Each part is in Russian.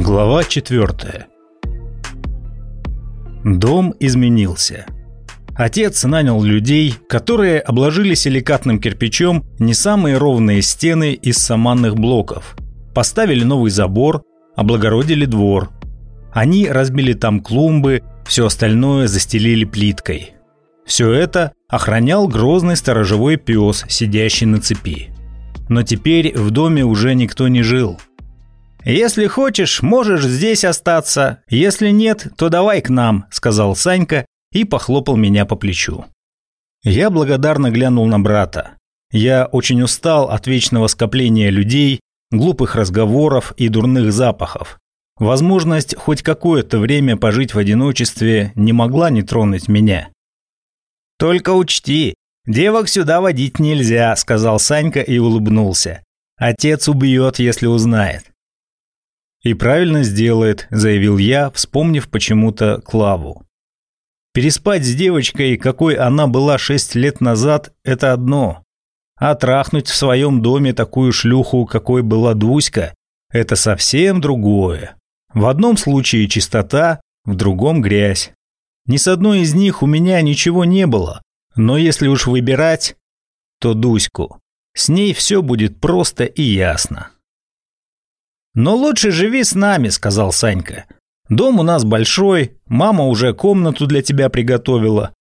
Глава 4 Дом изменился. Отец нанял людей, которые обложили силикатным кирпичом не самые ровные стены из саманных блоков. Поставили новый забор, облагородили двор. Они разбили там клумбы, все остальное застелили плиткой. Все это охранял грозный сторожевой пес, сидящий на цепи. Но теперь в доме уже никто не жил – «Если хочешь, можешь здесь остаться. Если нет, то давай к нам», – сказал Санька и похлопал меня по плечу. Я благодарно глянул на брата. Я очень устал от вечного скопления людей, глупых разговоров и дурных запахов. Возможность хоть какое-то время пожить в одиночестве не могла не тронуть меня. «Только учти, девок сюда водить нельзя», – сказал Санька и улыбнулся. «Отец убьет, если узнает». «И правильно сделает», – заявил я, вспомнив почему-то Клаву. Переспать с девочкой, какой она была шесть лет назад, это одно. А трахнуть в своем доме такую шлюху, какой была Дуська, это совсем другое. В одном случае чистота, в другом грязь. Ни с одной из них у меня ничего не было, но если уж выбирать, то Дуську. С ней все будет просто и ясно. «Но лучше живи с нами», – сказал Санька. «Дом у нас большой, мама уже комнату для тебя приготовила».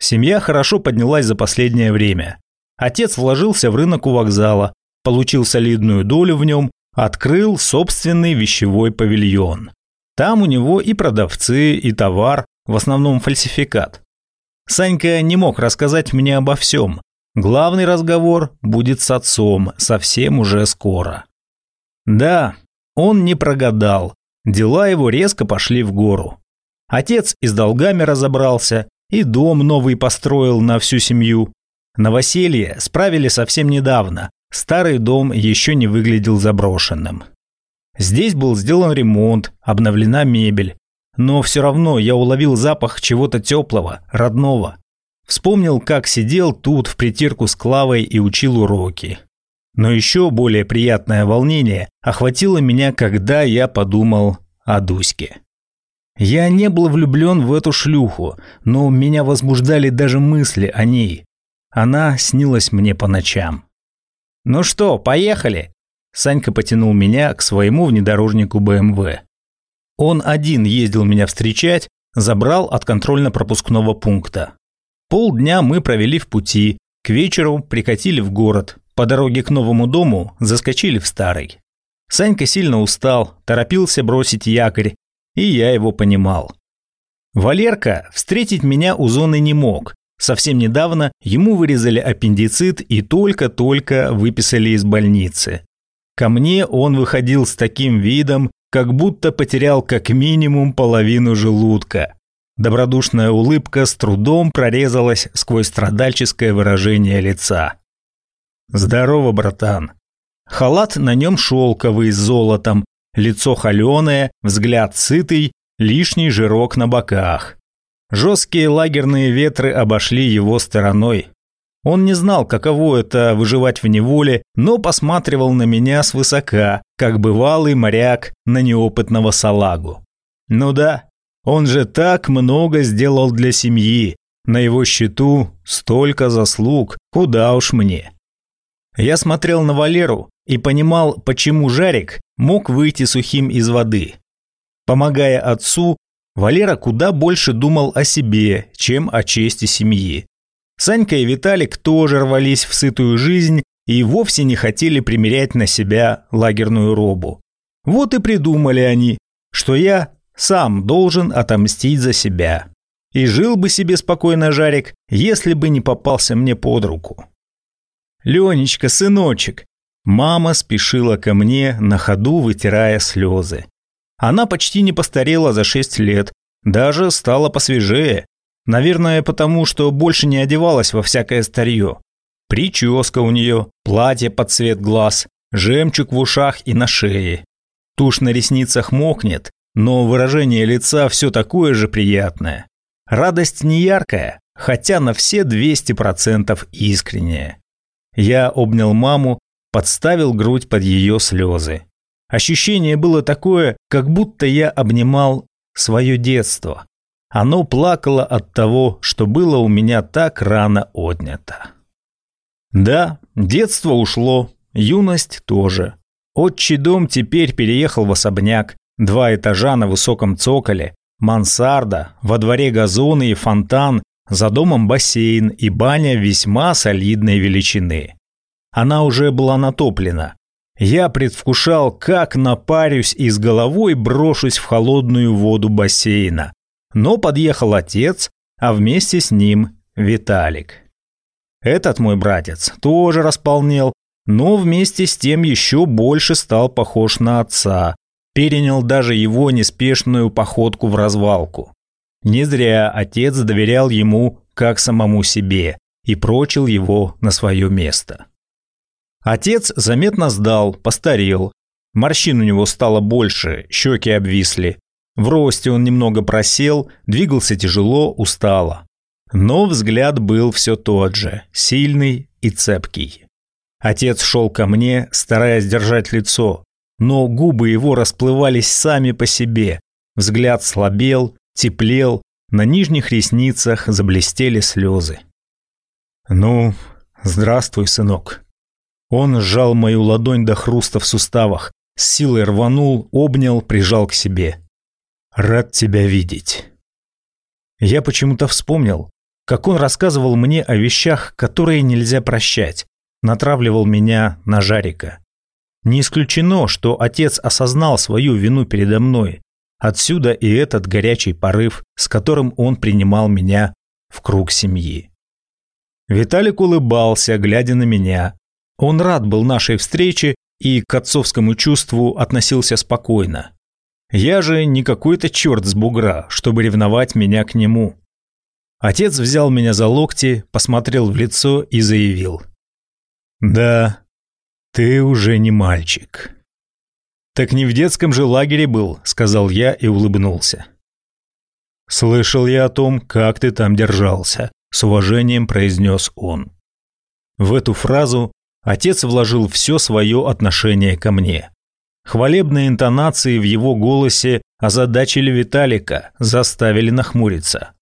Семья хорошо поднялась за последнее время. Отец вложился в рынок у вокзала, получил солидную долю в нем, открыл собственный вещевой павильон. Там у него и продавцы, и товар, в основном фальсификат. Санька не мог рассказать мне обо всем. Главный разговор будет с отцом совсем уже скоро. Да, он не прогадал. Дела его резко пошли в гору. Отец и с долгами разобрался, и дом новый построил на всю семью. Новоселье справили совсем недавно. Старый дом еще не выглядел заброшенным. Здесь был сделан ремонт, обновлена мебель. Но все равно я уловил запах чего-то теплого, родного. Вспомнил, как сидел тут в притирку с Клавой и учил уроки. Но еще более приятное волнение охватило меня, когда я подумал о Дуське. Я не был влюблен в эту шлюху, но меня возбуждали даже мысли о ней. Она снилась мне по ночам. «Ну что, поехали?» Санька потянул меня к своему внедорожнику БМВ. Он один ездил меня встречать, забрал от контрольно-пропускного пункта. Полдня мы провели в пути, к вечеру прикатили в город, по дороге к новому дому заскочили в старый. Санька сильно устал, торопился бросить якорь, и я его понимал. Валерка встретить меня у зоны не мог. Совсем недавно ему вырезали аппендицит и только-только выписали из больницы. Ко мне он выходил с таким видом, как будто потерял как минимум половину желудка. Добродушная улыбка с трудом прорезалась сквозь страдальческое выражение лица. «Здорово, братан». Халат на нем шелковый с золотом, лицо холеное, взгляд сытый, лишний жирок на боках. Жесткие лагерные ветры обошли его стороной. Он не знал, каково это выживать в неволе, но посматривал на меня свысока, как бывалый моряк на неопытного салагу. Ну да, он же так много сделал для семьи. На его счету столько заслуг, куда уж мне. Я смотрел на Валеру и понимал, почему Жарик мог выйти сухим из воды. Помогая отцу, Валера куда больше думал о себе, чем о чести семьи. Санька и Виталик тоже рвались в сытую жизнь и вовсе не хотели примерять на себя лагерную робу. Вот и придумали они, что я сам должен отомстить за себя. И жил бы себе спокойно Жарик, если бы не попался мне под руку. «Ленечка, сыночек!» Мама спешила ко мне, на ходу вытирая слезы. Она почти не постарела за шесть лет, даже стала посвежее. Наверное, потому что больше не одевалась во всякое старье. Прическа у нее, платье под цвет глаз, жемчуг в ушах и на шее. Тушь на ресницах мокнет, но выражение лица все такое же приятное. Радость не яркая, хотя на все 200% искренняя. Я обнял маму, подставил грудь под ее слезы. Ощущение было такое, как будто я обнимал свое детство. Оно плакало от того, что было у меня так рано отнято. Да, детство ушло, юность тоже. Отчий дом теперь переехал в особняк, два этажа на высоком цоколе, мансарда, во дворе газоны и фонтан, за домом бассейн и баня весьма солидной величины. Она уже была натоплена. Я предвкушал, как напарюсь и с головой брошусь в холодную воду бассейна. Но подъехал отец, а вместе с ним Виталик. Этот мой братец тоже располнел, но вместе с тем еще больше стал похож на отца, перенял даже его неспешную походку в развалку. Не зря отец доверял ему как самому себе и прочил его на свое место. Отец заметно сдал, постарел. Морщин у него стало больше, щеки обвисли. В росте он немного просел, двигался тяжело, устало. Но взгляд был все тот же, сильный и цепкий. Отец шел ко мне, стараясь держать лицо, но губы его расплывались сами по себе. Взгляд слабел, теплел, на нижних ресницах заблестели слезы. «Ну, здравствуй, сынок», он сжал мою ладонь до хруста в суставах, с силой рванул, обнял, прижал к себе. «Рад тебя видеть». Я почему-то вспомнил, как он рассказывал мне о вещах, которые нельзя прощать, натравливал меня на Жарика. Не исключено, что отец осознал свою вину передо мной. Отсюда и этот горячий порыв, с которым он принимал меня в круг семьи. Виталик улыбался, глядя на меня, он рад был нашей встрече и к отцовскому чувству относился спокойно. Я же не какой-то черт с бугра, чтобы ревновать меня к нему. Отец взял меня за локти, посмотрел в лицо и заявил. «Да, ты уже не мальчик». «Так не в детском же лагере был», — сказал я и улыбнулся. «Слышал я о том, как ты там держался», — с уважением произнес он. В эту фразу Отец вложил все свое отношение ко мне. Хвалебные интонации в его голосе озадачили Виталика, заставили нахмуриться.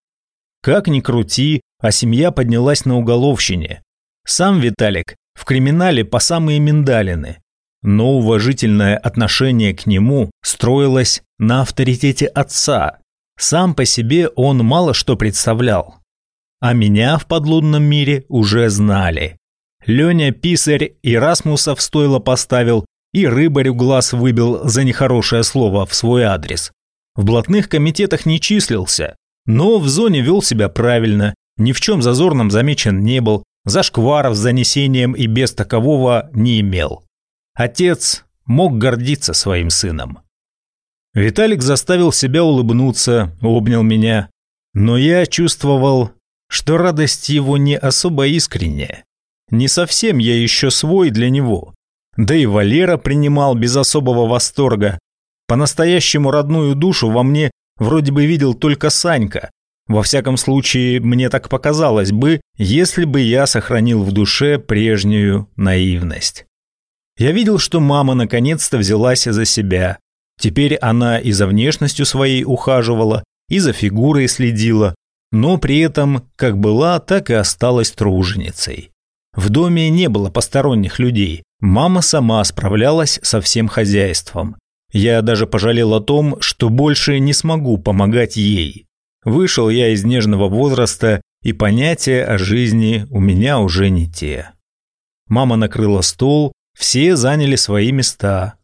Как ни крути, а семья поднялась на уголовщине. Сам Виталик в криминале по самые миндалины, но уважительное отношение к нему строилось на авторитете отца. Сам по себе он мало что представлял. А меня в подлунном мире уже знали. Леня писарь и Расмуса в стойло поставил, и рыбарю глаз выбил за нехорошее слово в свой адрес. В блатных комитетах не числился, но в зоне вел себя правильно, ни в чем зазорном замечен не был, зашкваров с занесением и без такового не имел. Отец мог гордиться своим сыном. Виталик заставил себя улыбнуться, обнял меня, но я чувствовал, что радость его не особо искренняя. Не совсем я еще свой для него. Да и Валера принимал без особого восторга. По-настоящему родную душу во мне вроде бы видел только Санька. Во всяком случае, мне так показалось бы, если бы я сохранил в душе прежнюю наивность. Я видел, что мама наконец-то взялась за себя. Теперь она и за внешностью своей ухаживала, и за фигурой следила, но при этом как была, так и осталась труженицей. В доме не было посторонних людей. Мама сама справлялась со всем хозяйством. Я даже пожалел о том, что больше не смогу помогать ей. Вышел я из нежного возраста, и понятия о жизни у меня уже не те. Мама накрыла стол, все заняли свои места.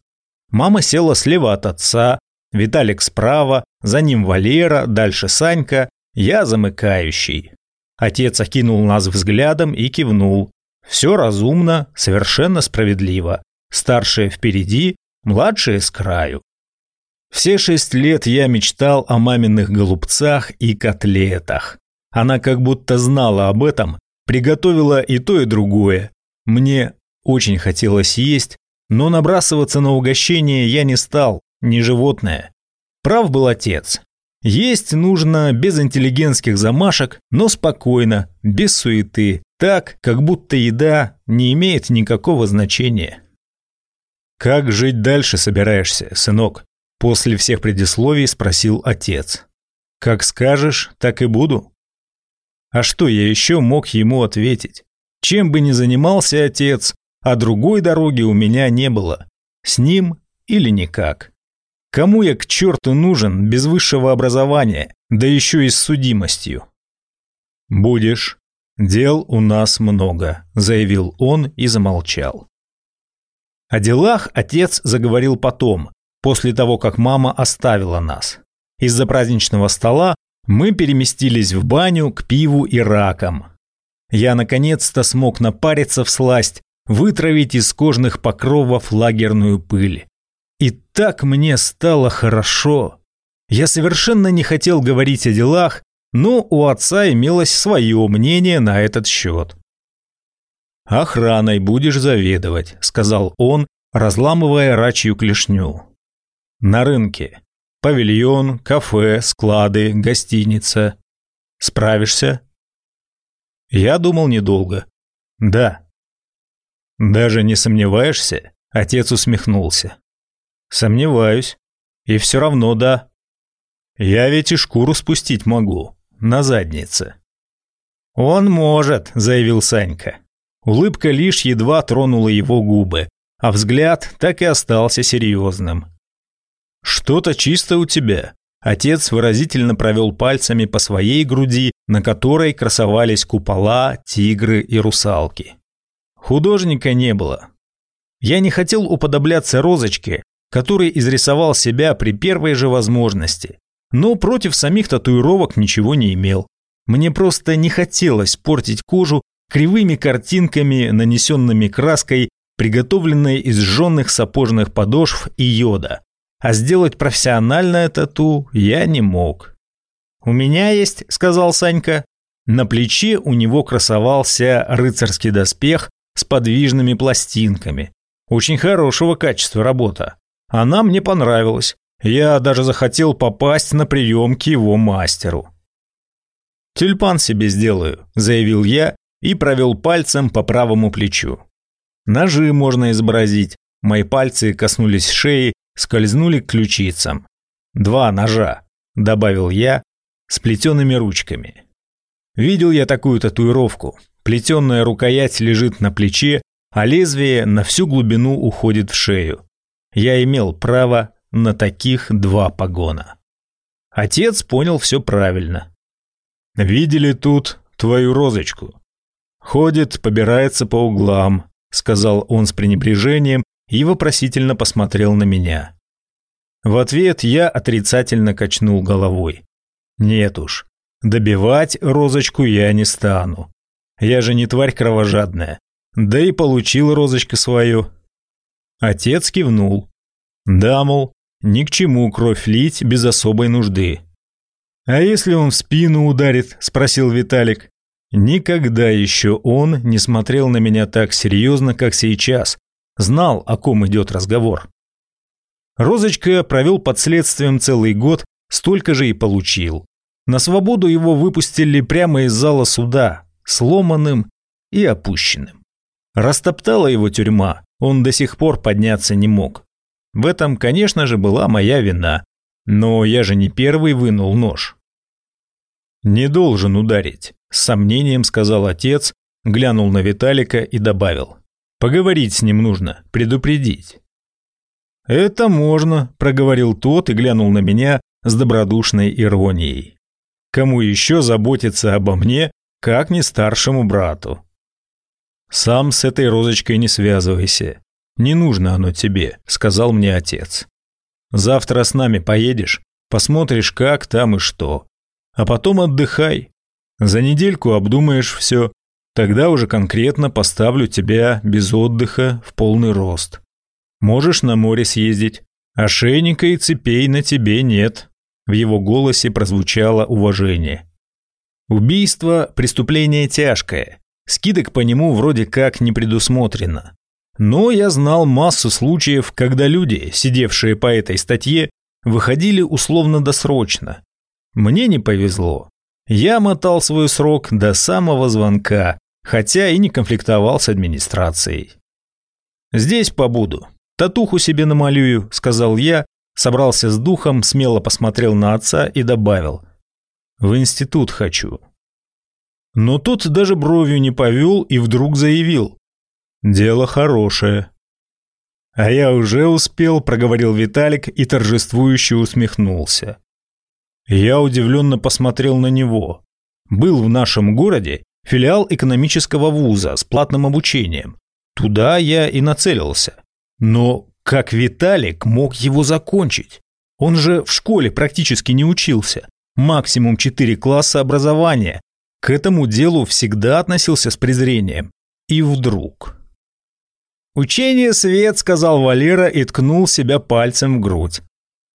Мама села слева от отца, Виталик справа, за ним Валера, дальше Санька, я замыкающий. Отец окинул нас взглядом и кивнул. Все разумно, совершенно справедливо. Старшие впереди, младшие с краю. Все шесть лет я мечтал о маминых голубцах и котлетах. Она как будто знала об этом, приготовила и то, и другое. Мне очень хотелось есть, но набрасываться на угощение я не стал, не животное. Прав был отец. Есть нужно без интеллигентских замашек, но спокойно, без суеты, так, как будто еда не имеет никакого значения. «Как жить дальше собираешься, сынок?» После всех предисловий спросил отец. «Как скажешь, так и буду». А что я еще мог ему ответить? Чем бы ни занимался отец, а другой дороги у меня не было. С ним или никак. Кому я к черту нужен без высшего образования, да еще и с судимостью? «Будешь. Дел у нас много», – заявил он и замолчал. О делах отец заговорил потом, после того, как мама оставила нас. Из-за праздничного стола мы переместились в баню к пиву и ракам. Я наконец-то смог напариться в сласть, вытравить из кожных покровов лагерную пыль. И так мне стало хорошо. Я совершенно не хотел говорить о делах, но у отца имелось свое мнение на этот счет. «Охраной будешь заведовать», – сказал он, разламывая рачью клешню. «На рынке. Павильон, кафе, склады, гостиница. Справишься?» Я думал недолго. «Да». «Даже не сомневаешься?» – отец усмехнулся. «Сомневаюсь. И все равно да. Я ведь и шкуру спустить могу. На заднице». «Он может», – заявил Санька. Улыбка лишь едва тронула его губы, а взгляд так и остался серьезным. «Что-то чисто у тебя». Отец выразительно провел пальцами по своей груди, на которой красовались купола, тигры и русалки. Художника не было. Я не хотел уподобляться розочке, который изрисовал себя при первой же возможности, но против самих татуировок ничего не имел. Мне просто не хотелось портить кожу кривыми картинками, нанесенными краской, приготовленной из жженных сапожных подошв и йода. А сделать профессиональное тату я не мог. «У меня есть», — сказал Санька. На плече у него красовался рыцарский доспех с подвижными пластинками. Очень хорошего качества работа. Она мне понравилась. Я даже захотел попасть на прием к его мастеру. «Тюльпан себе сделаю», – заявил я и провел пальцем по правому плечу. Ножи можно изобразить. Мои пальцы коснулись шеи, скользнули к ключицам. Два ножа, добавил я, с плетеными ручками. Видел я такую татуировку. Плетенная рукоять лежит на плече, а лезвие на всю глубину уходит в шею. Я имел право на таких два погона. Отец понял все правильно. «Видели тут твою розочку?» Ходит, побирается по углам, сказал он с пренебрежением и вопросительно посмотрел на меня. В ответ я отрицательно качнул головой. Нет уж, добивать розочку я не стану. Я же не тварь кровожадная. Да и получил розочка свою. Отец кивнул. Да, мол, ни к чему кровь лить без особой нужды. «А если он в спину ударит?» – спросил Виталик. Никогда еще он не смотрел на меня так серьезно, как сейчас. Знал, о ком идет разговор. Розочка провел под следствием целый год, столько же и получил. На свободу его выпустили прямо из зала суда, сломанным и опущенным. Растоптала его тюрьма, он до сих пор подняться не мог. В этом, конечно же, была моя вина, но я же не первый вынул нож. «Не должен ударить», – с сомнением сказал отец, глянул на Виталика и добавил. «Поговорить с ним нужно, предупредить». «Это можно», – проговорил тот и глянул на меня с добродушной иронией. «Кому еще заботиться обо мне, как не старшему брату?» «Сам с этой розочкой не связывайся. Не нужно оно тебе», – сказал мне отец. «Завтра с нами поедешь, посмотришь, как там и что а потом отдыхай. За недельку обдумаешь все, тогда уже конкретно поставлю тебя без отдыха в полный рост. Можешь на море съездить, ошейника и цепей на тебе нет». В его голосе прозвучало уважение. Убийство – преступление тяжкое. Скидок по нему вроде как не предусмотрено. Но я знал массу случаев, когда люди, сидевшие по этой статье, выходили условно-досрочно, мне не повезло. Я мотал свой срок до самого звонка, хотя и не конфликтовал с администрацией. Здесь побуду. Татуху себе намалюю», – сказал я, собрался с духом, смело посмотрел на отца и добавил. «В институт хочу». Но тот даже бровью не повел и вдруг заявил. «Дело хорошее». «А я уже успел», – проговорил Виталик и торжествующе усмехнулся. Я удивленно посмотрел на него. Был в нашем городе филиал экономического вуза с платным обучением. Туда я и нацелился. Но как Виталик мог его закончить? Он же в школе практически не учился. Максимум 4 класса образования. К этому делу всегда относился с презрением. И вдруг... «Учение свет», — сказал Валера и ткнул себя пальцем в грудь.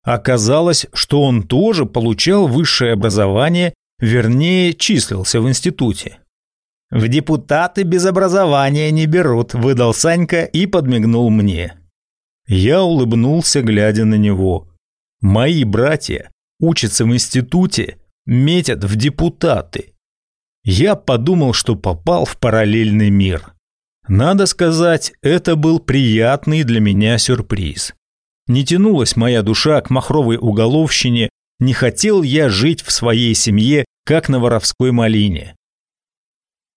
Оказалось, что он тоже получал высшее образование, вернее, числился в институте. «В депутаты без образования не берут», – выдал Санька и подмигнул мне. Я улыбнулся, глядя на него. «Мои братья учатся в институте, метят в депутаты». Я подумал, что попал в параллельный мир. Надо сказать, это был приятный для меня сюрприз. Не тянулась моя душа к махровой уголовщине, не хотел я жить в своей семье, как на воровской малине.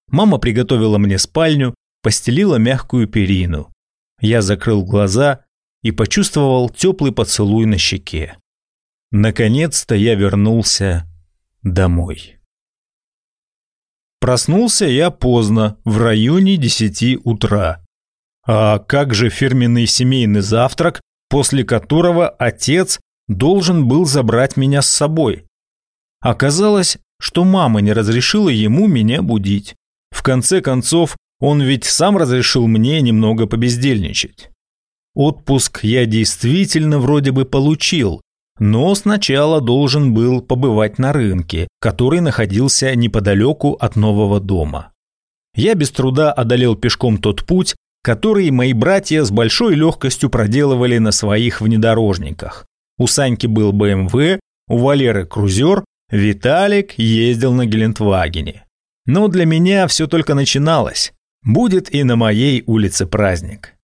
Мама приготовила мне спальню, постелила мягкую перину. Я закрыл глаза и почувствовал теплый поцелуй на щеке. Наконец-то я вернулся домой. Проснулся я поздно, в районе десяти утра. А как же фирменный семейный завтрак, после которого отец должен был забрать меня с собой? Оказалось, что мама не разрешила ему меня будить. В конце концов, он ведь сам разрешил мне немного побездельничать. Отпуск я действительно вроде бы получил, но сначала должен был побывать на рынке, который находился неподалеку от нового дома. Я без труда одолел пешком тот путь, который мои братья с большой легкостью проделывали на своих внедорожниках. У Саньки был БМВ, у Валеры крузер, Виталик ездил на Гелендвагене. Но для меня все только начиналось. Будет и на моей улице праздник.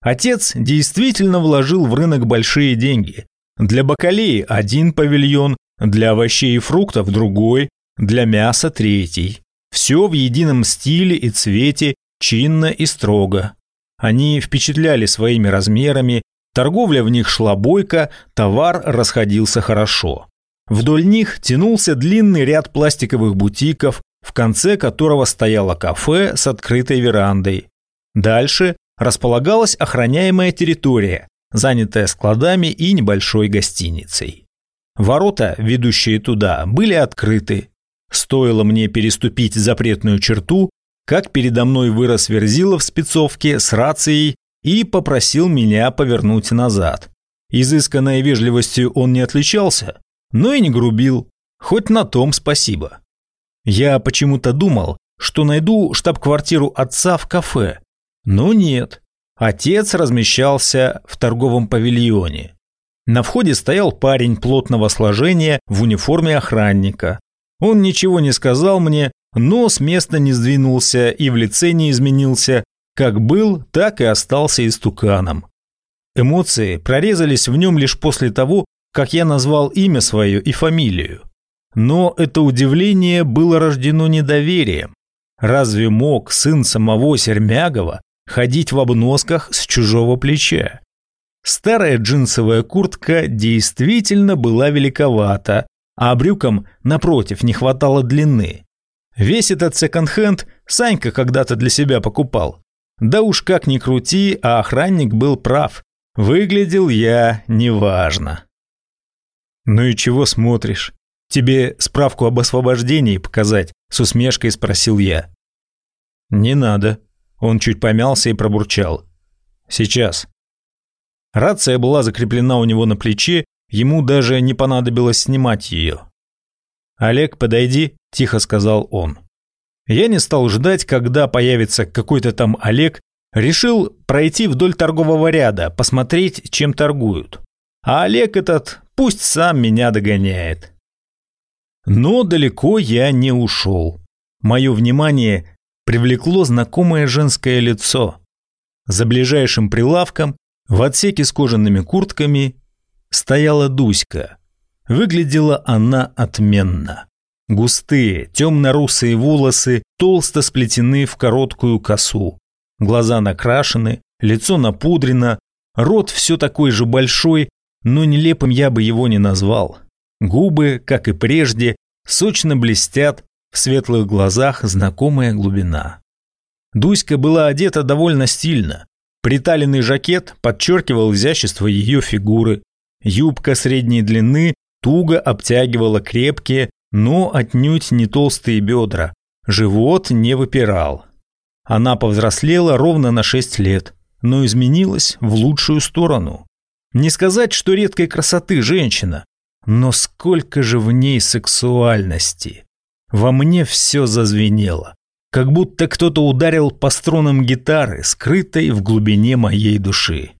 Отец действительно вложил в рынок большие деньги. Для бакалеи один павильон, для овощей и фруктов другой, для мяса третий. Все в едином стиле и цвете, чинно и строго. Они впечатляли своими размерами, торговля в них шла бойко, товар расходился хорошо. Вдоль них тянулся длинный ряд пластиковых бутиков, в конце которого стояло кафе с открытой верандой. Дальше располагалась охраняемая территория, занятая складами и небольшой гостиницей. Ворота, ведущие туда, были открыты. Стоило мне переступить запретную черту, как передо мной вырос Верзилов в спецовке с рацией и попросил меня повернуть назад. Изысканной вежливостью он не отличался, но и не грубил, хоть на том спасибо. Я почему-то думал, что найду штаб-квартиру отца в кафе, но нет. Отец размещался в торговом павильоне. На входе стоял парень плотного сложения в униформе охранника. Он ничего не сказал мне, но с места не сдвинулся и в лице не изменился, как был, так и остался истуканом. Эмоции прорезались в нем лишь после того, как я назвал имя свое и фамилию. Но это удивление было рождено недоверием. Разве мог сын самого Сермягова ходить в обносках с чужого плеча. Старая джинсовая куртка действительно была великовата, а брюкам, напротив, не хватало длины. Весь этот секонд-хенд Санька когда-то для себя покупал. Да уж как ни крути, а охранник был прав. Выглядел я неважно. «Ну и чего смотришь? Тебе справку об освобождении показать?» – с усмешкой спросил я. «Не надо», он чуть помялся и пробурчал. «Сейчас». Рация была закреплена у него на плече, ему даже не понадобилось снимать ее. «Олег, подойди», – тихо сказал он. Я не стал ждать, когда появится какой-то там Олег, решил пройти вдоль торгового ряда, посмотреть, чем торгуют. А Олег этот пусть сам меня догоняет. Но далеко я не ушел. Мое внимание привлекло знакомое женское лицо. За ближайшим прилавком В отсеке с кожаными куртками стояла Дуська. Выглядела она отменно. Густые, темно-русые волосы толсто сплетены в короткую косу. Глаза накрашены, лицо напудрено, рот все такой же большой, но нелепым я бы его не назвал. Губы, как и прежде, сочно блестят, в светлых глазах знакомая глубина. Дуська была одета довольно стильно. Приталенный жакет подчеркивал изящество ее фигуры. Юбка средней длины туго обтягивала крепкие, но отнюдь не толстые бедра. Живот не выпирал. Она повзрослела ровно на 6 лет, но изменилась в лучшую сторону. Не сказать, что редкой красоты женщина, но сколько же в ней сексуальности. Во мне все зазвенело, как будто кто-то ударил по струнам гитары, скрытой в глубине моей души.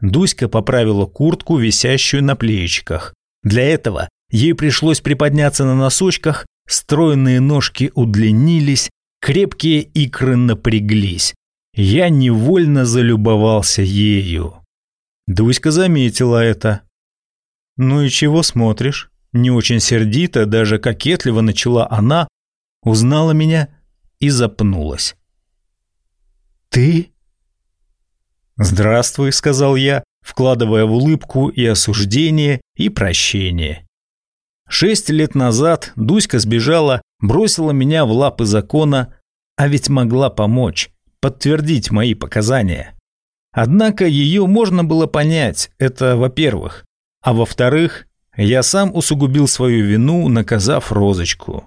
Дуська поправила куртку, висящую на плечиках. Для этого ей пришлось приподняться на носочках, стройные ножки удлинились, крепкие икры напряглись. Я невольно залюбовался ею. Дуська заметила это. «Ну и чего смотришь?» Не очень сердито, даже кокетливо начала она, узнала меня и запнулась. «Ты?» «Здравствуй», — сказал я, вкладывая в улыбку и осуждение, и прощение. Шесть лет назад Дуська сбежала, бросила меня в лапы закона, а ведь могла помочь, подтвердить мои показания. Однако ее можно было понять, это во-первых. А во-вторых, я сам усугубил свою вину, наказав розочку.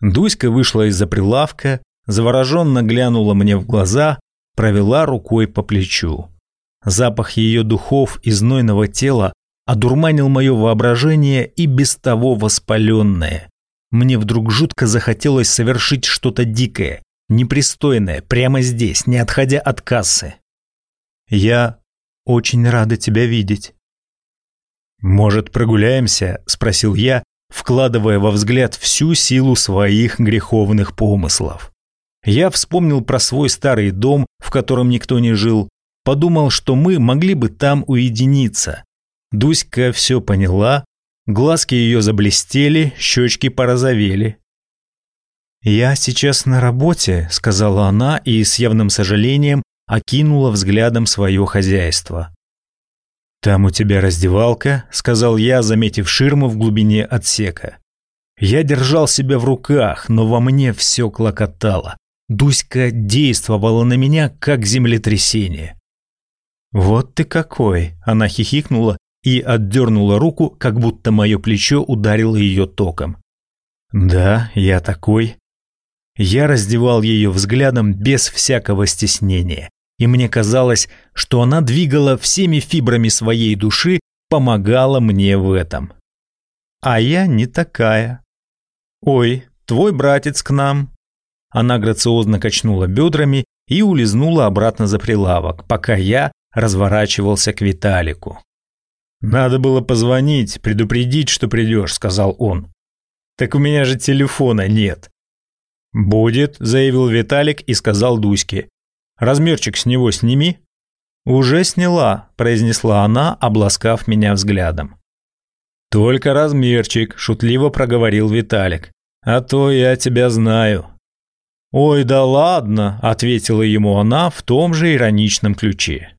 Дуська вышла из-за прилавка, завороженно глянула мне в глаза, провела рукой по плечу. Запах ее духов и знойного тела одурманил мое воображение и без того воспаленное. Мне вдруг жутко захотелось совершить что-то дикое, непристойное, прямо здесь, не отходя от кассы. «Я очень рада тебя видеть», «Может, прогуляемся?» – спросил я, вкладывая во взгляд всю силу своих греховных помыслов. Я вспомнил про свой старый дом, в котором никто не жил, подумал, что мы могли бы там уединиться. Дуська все поняла, глазки ее заблестели, щечки порозовели. «Я сейчас на работе», – сказала она и с явным сожалением окинула взглядом свое хозяйство. «Там у тебя раздевалка», — сказал я, заметив ширму в глубине отсека. Я держал себя в руках, но во мне все клокотало. Дуська действовала на меня, как землетрясение. «Вот ты какой!» – она хихикнула и отдернула руку, как будто мое плечо ударило ее током. «Да, я такой». Я раздевал ее взглядом без всякого стеснения и мне казалось, что она двигала всеми фибрами своей души, помогала мне в этом. А я не такая. «Ой, твой братец к нам». Она грациозно качнула бедрами и улизнула обратно за прилавок, пока я разворачивался к Виталику. «Надо было позвонить, предупредить, что придешь», — сказал он. «Так у меня же телефона нет». «Будет», — заявил Виталик и сказал Дуське. Размерчик с него сними». «Уже сняла», – произнесла она, обласкав меня взглядом. «Только размерчик», – шутливо проговорил Виталик. «А то я тебя знаю». «Ой, да ладно», – ответила ему она в том же ироничном ключе.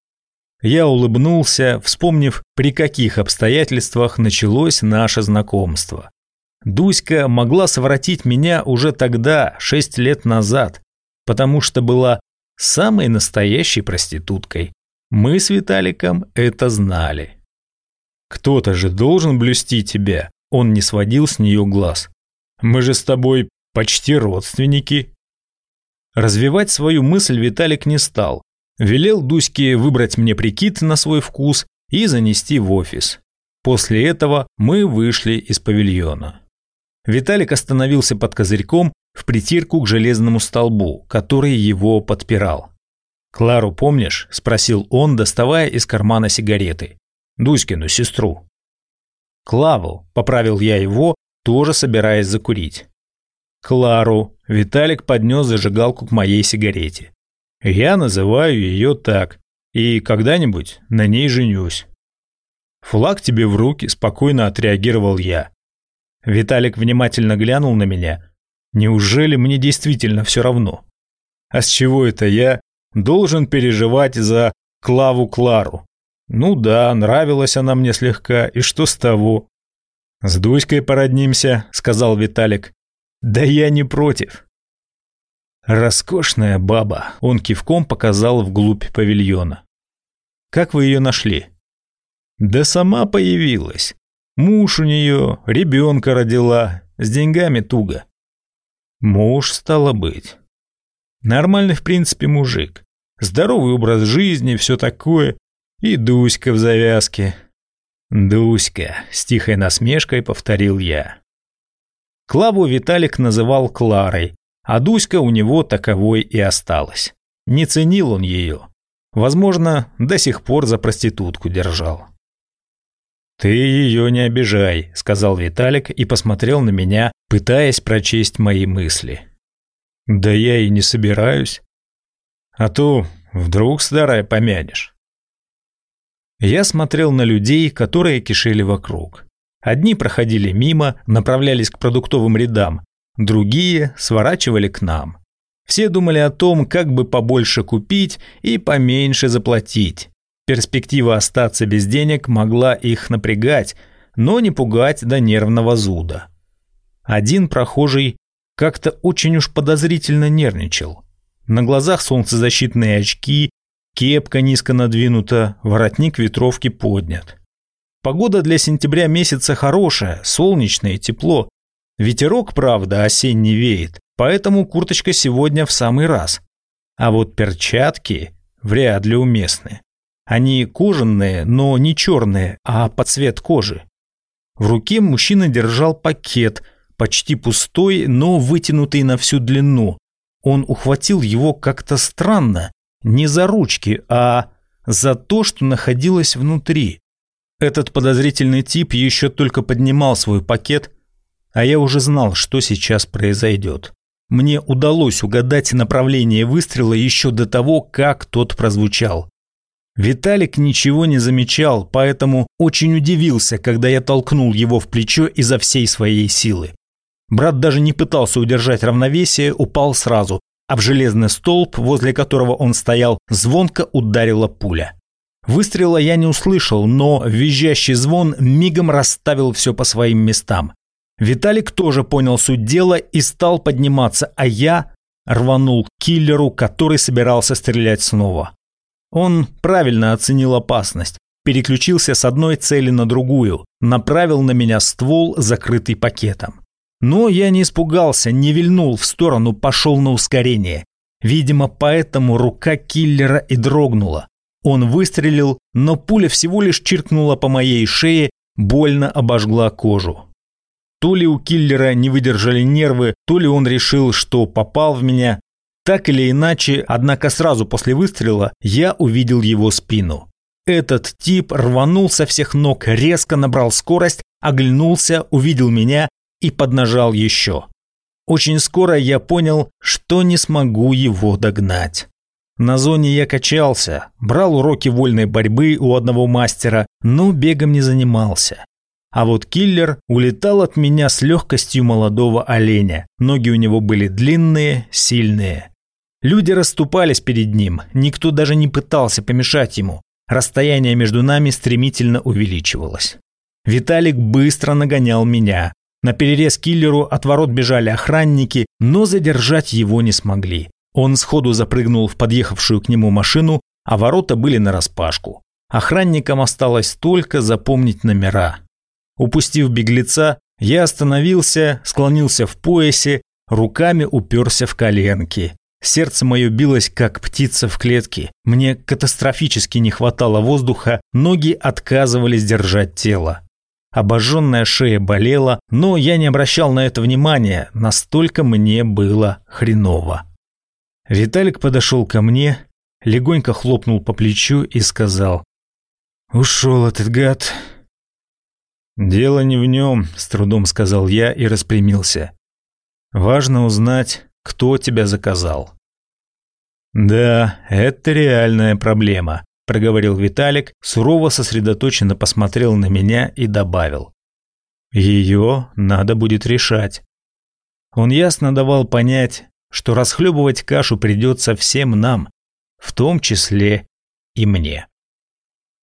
Я улыбнулся, вспомнив, при каких обстоятельствах началось наше знакомство. Дуська могла совратить меня уже тогда, шесть лет назад, потому что была самой настоящей проституткой. Мы с Виталиком это знали. Кто-то же должен блюсти тебя. Он не сводил с нее глаз. Мы же с тобой почти родственники. Развивать свою мысль Виталик не стал. Велел Дуське выбрать мне прикид на свой вкус и занести в офис. После этого мы вышли из павильона. Виталик остановился под козырьком в притирку к железному столбу, который его подпирал. «Клару помнишь?» – спросил он, доставая из кармана сигареты. «Дуськину сестру». «Клаву», – поправил я его, тоже собираясь закурить. «Клару», – Виталик поднес зажигалку к моей сигарете. «Я называю ее так. И когда-нибудь на ней женюсь. Флаг тебе в руки, спокойно отреагировал я. Виталик внимательно глянул на меня. Неужели мне действительно все равно? А с чего это я должен переживать за Клаву Клару? Ну да, нравилась она мне слегка, и что с того? С Дуськой породнимся, сказал Виталик. Да я не против. Роскошная баба, он кивком показал вглубь павильона. Как вы ее нашли? Да сама появилась. Муж у нее, ребенка родила, с деньгами туго. Муж, стало быть. Нормальный, в принципе, мужик. Здоровый образ жизни, все такое. И Дуська в завязке. Дуська, с тихой насмешкой повторил я. Клаву Виталик называл Кларой, а Дуська у него таковой и осталась. Не ценил он ее. Возможно, до сих пор за проститутку держал. «Ты ее не обижай», – сказал Виталик и посмотрел на меня, пытаясь прочесть мои мысли. «Да я и не собираюсь. А то вдруг старая помянешь». Я смотрел на людей, которые кишели вокруг. Одни проходили мимо, направлялись к продуктовым рядам, другие сворачивали к нам. Все думали о том, как бы побольше купить и поменьше заплатить. Перспектива остаться без денег могла их напрягать, но не пугать до нервного зуда. Один прохожий как-то очень уж подозрительно нервничал. На глазах солнцезащитные очки, кепка низко надвинута, воротник ветровки поднят. Погода для сентября месяца хорошая, солнечное, тепло. Ветерок, правда, осенний веет, поэтому курточка сегодня в самый раз. А вот перчатки вряд ли уместны. Они кожаные, но не черные, а под цвет кожи. В руке мужчина держал пакет, почти пустой, но вытянутый на всю длину. Он ухватил его как-то странно, не за ручки, а за то, что находилось внутри. Этот подозрительный тип еще только поднимал свой пакет, а я уже знал, что сейчас произойдет. Мне удалось угадать направление выстрела еще до того, как тот прозвучал. Виталик ничего не замечал, поэтому очень удивился, когда я толкнул его в плечо изо всей своей силы. Брат даже не пытался удержать равновесие, упал сразу, а в железный столб, возле которого он стоял, звонко ударила пуля. Выстрела я не услышал, но визжащий звон мигом расставил все по своим местам. Виталик тоже понял суть дела и стал подниматься, а я рванул к киллеру, который собирался стрелять снова. Он правильно оценил опасность, переключился с одной цели на другую, направил на меня ствол, закрытый пакетом. Но я не испугался, не вильнул в сторону, пошел на ускорение. Видимо, поэтому рука киллера и дрогнула. Он выстрелил, но пуля всего лишь чиркнула по моей шее, больно обожгла кожу. То ли у киллера не выдержали нервы, то ли он решил, что попал в меня, так или иначе, однако сразу после выстрела я увидел его спину. Этот тип рванул со всех ног, резко набрал скорость, оглянулся, увидел меня и поднажал еще. Очень скоро я понял, что не смогу его догнать. На зоне я качался, брал уроки вольной борьбы у одного мастера, но бегом не занимался. А вот киллер улетал от меня с легкостью молодого оленя. Ноги у него были длинные, сильные. Люди расступались перед ним, никто даже не пытался помешать ему. Расстояние между нами стремительно увеличивалось. Виталик быстро нагонял меня. На перерез киллеру от ворот бежали охранники, но задержать его не смогли. Он сходу запрыгнул в подъехавшую к нему машину, а ворота были нараспашку. Охранникам осталось только запомнить номера. Упустив беглеца, я остановился, склонился в поясе, руками уперся в коленки. Сердце мое билось, как птица в клетке. Мне катастрофически не хватало воздуха, ноги отказывались держать тело. Обожженная шея болела, но я не обращал на это внимания, настолько мне было хреново. Виталик подошел ко мне, легонько хлопнул по плечу и сказал «Ушел этот гад». «Дело не в нем», – с трудом сказал я и распрямился. «Важно узнать, кто тебя заказал. Да, это реальная проблема. проговорил Виталик, сурово сосредоточенно посмотрел на меня и добавил. Ее надо будет решать. Он ясно давал понять, что расхлебывать кашу придется всем нам, в том числе и мне.